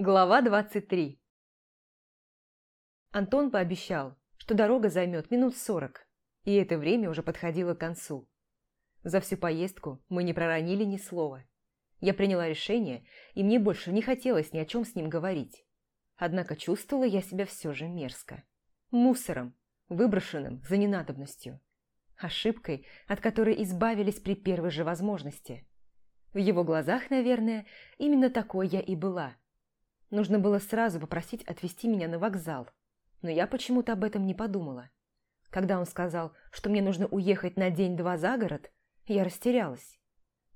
Глава 23 Антон пообещал, что дорога займет минут сорок, и это время уже подходило к концу. За всю поездку мы не проронили ни слова. Я приняла решение, и мне больше не хотелось ни о чем с ним говорить. Однако чувствовала я себя все же мерзко. Мусором, выброшенным за ненадобностью. Ошибкой, от которой избавились при первой же возможности. В его глазах, наверное, именно такой я и была – Нужно было сразу попросить отвезти меня на вокзал, но я почему-то об этом не подумала. Когда он сказал, что мне нужно уехать на день-два за город, я растерялась.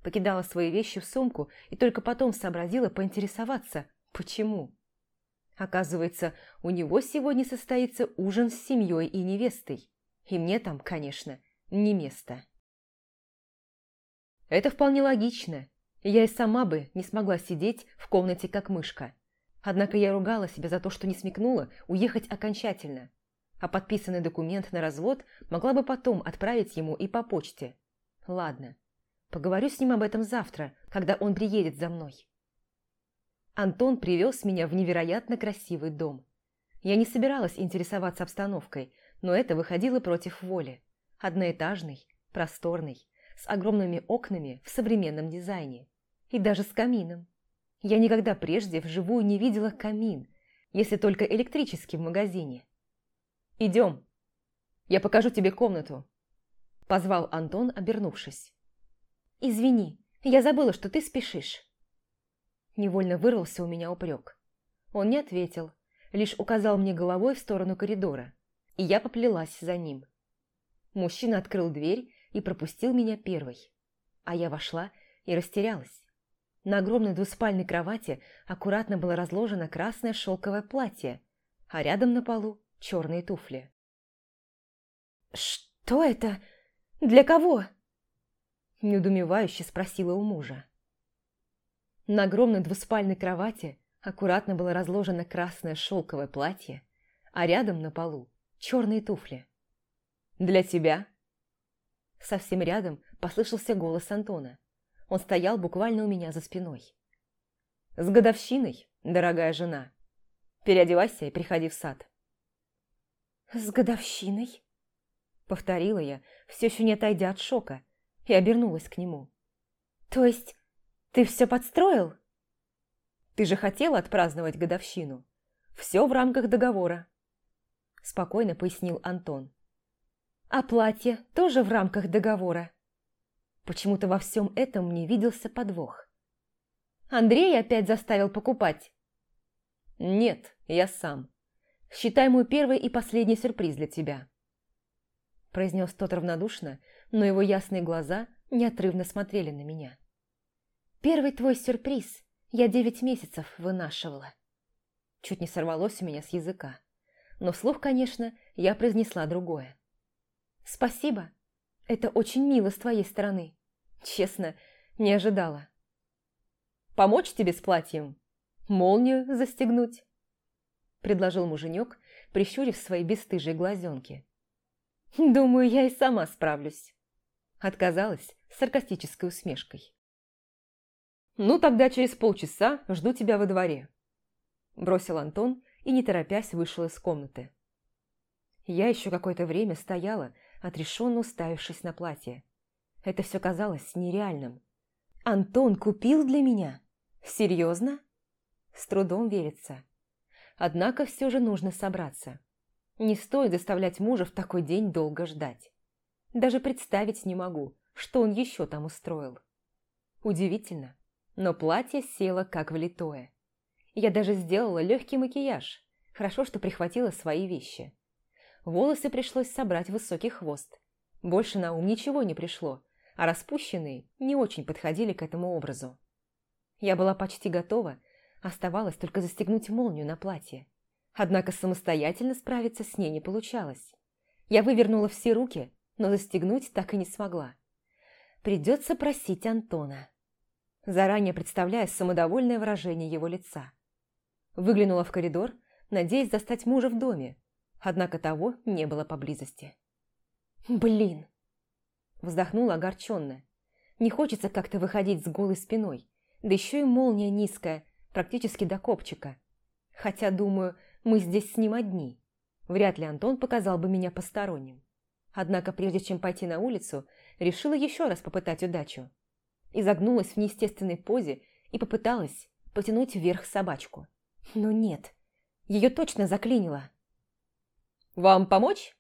Покидала свои вещи в сумку и только потом сообразила поинтересоваться, почему. Оказывается, у него сегодня состоится ужин с семьей и невестой. И мне там, конечно, не место. Это вполне логично. Я и сама бы не смогла сидеть в комнате как мышка. Однако я ругала себя за то, что не смекнула уехать окончательно. А подписанный документ на развод могла бы потом отправить ему и по почте. Ладно, поговорю с ним об этом завтра, когда он приедет за мной. Антон привез меня в невероятно красивый дом. Я не собиралась интересоваться обстановкой, но это выходило против воли. Одноэтажный, просторный, с огромными окнами в современном дизайне. И даже с камином. Я никогда прежде вживую не видела камин, если только электрический в магазине. «Идем, я покажу тебе комнату», – позвал Антон, обернувшись. «Извини, я забыла, что ты спешишь». Невольно вырвался у меня упрек. Он не ответил, лишь указал мне головой в сторону коридора, и я поплелась за ним. Мужчина открыл дверь и пропустил меня первой, а я вошла и растерялась. На огромной двуспальной кровати аккуратно было разложено красное шелковое платье, а рядом на полу черные туфли. «Что это? Для кого?» Недумевающе спросила у мужа. На огромной двуспальной кровати аккуратно было разложено красное шелковое платье, а рядом на полу черные туфли. «Для тебя?» Совсем рядом послышался голос Антона. Он стоял буквально у меня за спиной. «С годовщиной, дорогая жена! Переодевайся и приходи в сад». «С годовщиной?» Повторила я, все еще не отойдя от шока, и обернулась к нему. «То есть ты все подстроил?» «Ты же хотела отпраздновать годовщину. Все в рамках договора», спокойно пояснил Антон. «А платье тоже в рамках договора?» Почему-то во всем этом мне виделся подвох. Андрей опять заставил покупать. Нет, я сам. Считай мой первый и последний сюрприз для тебя. Произнес тот равнодушно, но его ясные глаза неотрывно смотрели на меня. Первый твой сюрприз я девять месяцев вынашивала. Чуть не сорвалось у меня с языка. Но вслух, конечно, я произнесла другое. Спасибо. Это очень мило с твоей стороны. Честно, не ожидала. «Помочь тебе с платьем? Молнию застегнуть?» Предложил муженек, прищурив свои бесстыжие глазенки. «Думаю, я и сама справлюсь». Отказалась с саркастической усмешкой. «Ну, тогда через полчаса жду тебя во дворе», бросил Антон и, не торопясь, вышел из комнаты. Я еще какое-то время стояла, отрешенно уставившись на платье. Это все казалось нереальным. «Антон купил для меня? Серьезно?» С трудом верится. Однако все же нужно собраться. Не стоит заставлять мужа в такой день долго ждать. Даже представить не могу, что он еще там устроил. Удивительно, но платье село как влитое. Я даже сделала легкий макияж. Хорошо, что прихватила свои вещи. Волосы пришлось собрать в высокий хвост. Больше на ум ничего не пришло, а распущенные не очень подходили к этому образу. Я была почти готова, оставалось только застегнуть молнию на платье. Однако самостоятельно справиться с ней не получалось. Я вывернула все руки, но застегнуть так и не смогла. Придется просить Антона. Заранее представляя самодовольное выражение его лица. Выглянула в коридор, надеясь застать мужа в доме, однако того не было поблизости. «Блин!» Вздохнула огорченно. «Не хочется как-то выходить с голой спиной, да еще и молния низкая, практически до копчика. Хотя, думаю, мы здесь с ним одни. Вряд ли Антон показал бы меня посторонним. Однако, прежде чем пойти на улицу, решила еще раз попытать удачу. Изогнулась в неестественной позе и попыталась потянуть вверх собачку. Но нет, ее точно заклинило. «Вам помочь?»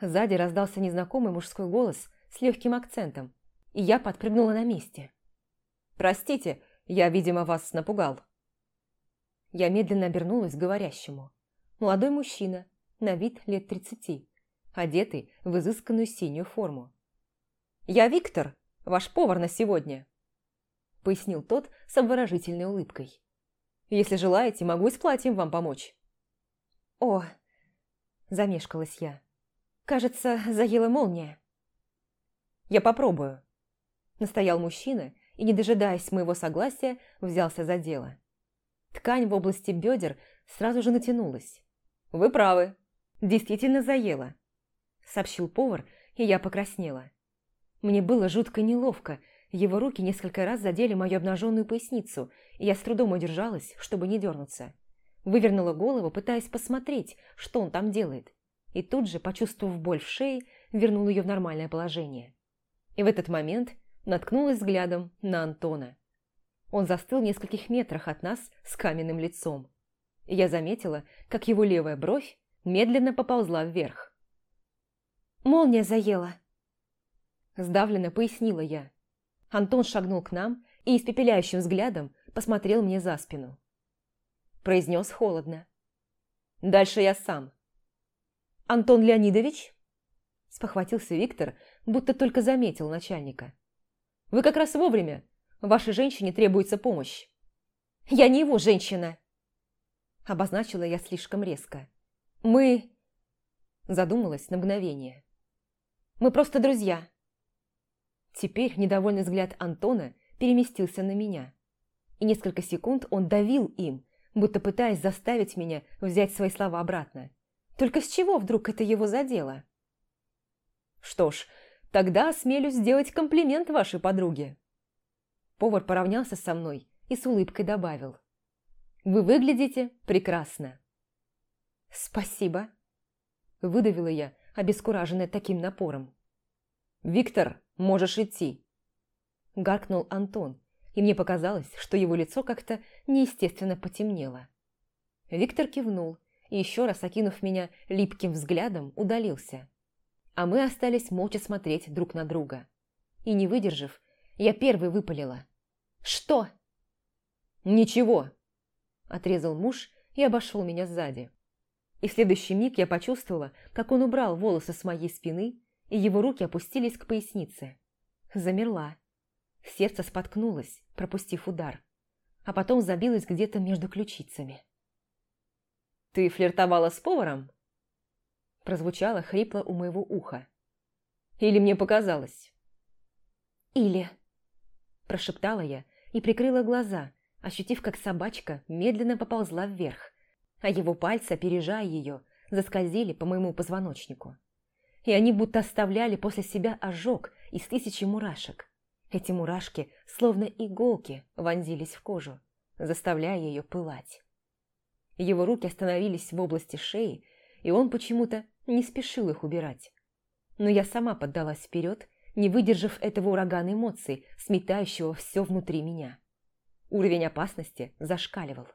Сзади раздался незнакомый мужской голос с легким акцентом, и я подпрыгнула на месте. «Простите, я, видимо, вас напугал». Я медленно обернулась к говорящему. Молодой мужчина, на вид лет тридцати, одетый в изысканную синюю форму. «Я Виктор, ваш повар на сегодня», – пояснил тот с обворожительной улыбкой. «Если желаете, могу с платьем вам помочь». «О!» – замешкалась я. «Кажется, заела молния». «Я попробую», – настоял мужчина и, не дожидаясь моего согласия, взялся за дело. Ткань в области бедер сразу же натянулась. «Вы правы, действительно заела», – сообщил повар, и я покраснела. Мне было жутко неловко, его руки несколько раз задели мою обнаженную поясницу, и я с трудом удержалась, чтобы не дернуться. Вывернула голову, пытаясь посмотреть, что он там делает, и тут же, почувствовав боль в шее, вернул ее в нормальное положение. И в этот момент наткнулась взглядом на Антона. Он застыл в нескольких метрах от нас с каменным лицом. И я заметила, как его левая бровь медленно поползла вверх. «Молния заела!» Сдавленно пояснила я. Антон шагнул к нам и испепеляющим взглядом посмотрел мне за спину. Произнес холодно. «Дальше я сам». «Антон Леонидович?» Спохватился Виктор, будто только заметил начальника. «Вы как раз вовремя. Вашей женщине требуется помощь». «Я не его женщина!» Обозначила я слишком резко. «Мы...» Задумалась на мгновение. «Мы просто друзья». Теперь недовольный взгляд Антона переместился на меня. И несколько секунд он давил им, будто пытаясь заставить меня взять свои слова обратно. Только с чего вдруг это его задело? Что ж, тогда осмелюсь сделать комплимент вашей подруге. Повар поравнялся со мной и с улыбкой добавил. Вы выглядите прекрасно. Спасибо. Выдавила я, обескураженная таким напором. Виктор, можешь идти. Гаркнул Антон, и мне показалось, что его лицо как-то неестественно потемнело. Виктор кивнул и, еще раз окинув меня липким взглядом, удалился. А мы остались молча смотреть друг на друга. И не выдержав, я первой выпалила. «Что?» «Ничего!» – отрезал муж и обошел меня сзади. И в следующий миг я почувствовала, как он убрал волосы с моей спины, и его руки опустились к пояснице. Замерла. Сердце споткнулось, пропустив удар, а потом забилось где-то между ключицами. «Ты флиртовала с поваром?» Прозвучало хрипло у моего уха. «Или мне показалось?» «Или...» Прошептала я и прикрыла глаза, ощутив, как собачка медленно поползла вверх, а его пальцы, опережая ее, заскользили по моему позвоночнику. И они будто оставляли после себя ожог из тысячи мурашек. Эти мурашки, словно иголки, вонзились в кожу, заставляя ее пылать. Его руки остановились в области шеи, и он почему-то не спешил их убирать. Но я сама поддалась вперед, не выдержав этого урагана эмоций, сметающего все внутри меня. Уровень опасности зашкаливал.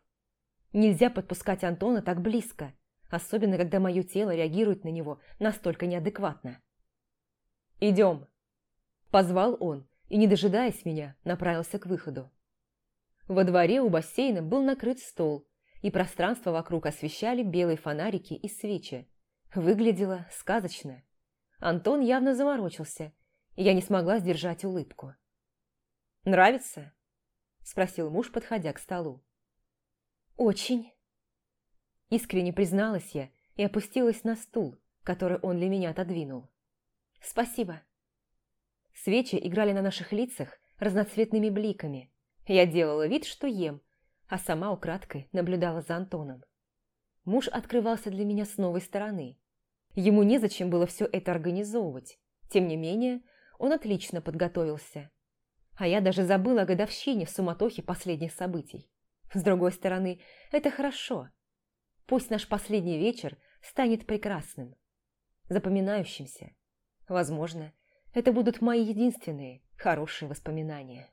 Нельзя подпускать Антона так близко, особенно когда мое тело реагирует на него настолько неадекватно. «Идем!» Позвал он и, не дожидаясь меня, направился к выходу. Во дворе у бассейна был накрыт стол, и пространство вокруг освещали белые фонарики и свечи. Выглядело сказочно. Антон явно заморочился, и я не смогла сдержать улыбку. «Нравится?» – спросил муж, подходя к столу. «Очень». Искренне призналась я и опустилась на стул, который он для меня отодвинул. «Спасибо». Свечи играли на наших лицах разноцветными бликами. Я делала вид, что ем, а сама украдкой наблюдала за Антоном. Муж открывался для меня с новой стороны. Ему незачем было все это организовывать. Тем не менее, он отлично подготовился. А я даже забыла о годовщине в суматохе последних событий. С другой стороны, это хорошо. Пусть наш последний вечер станет прекрасным, запоминающимся. Возможно, это будут мои единственные хорошие воспоминания.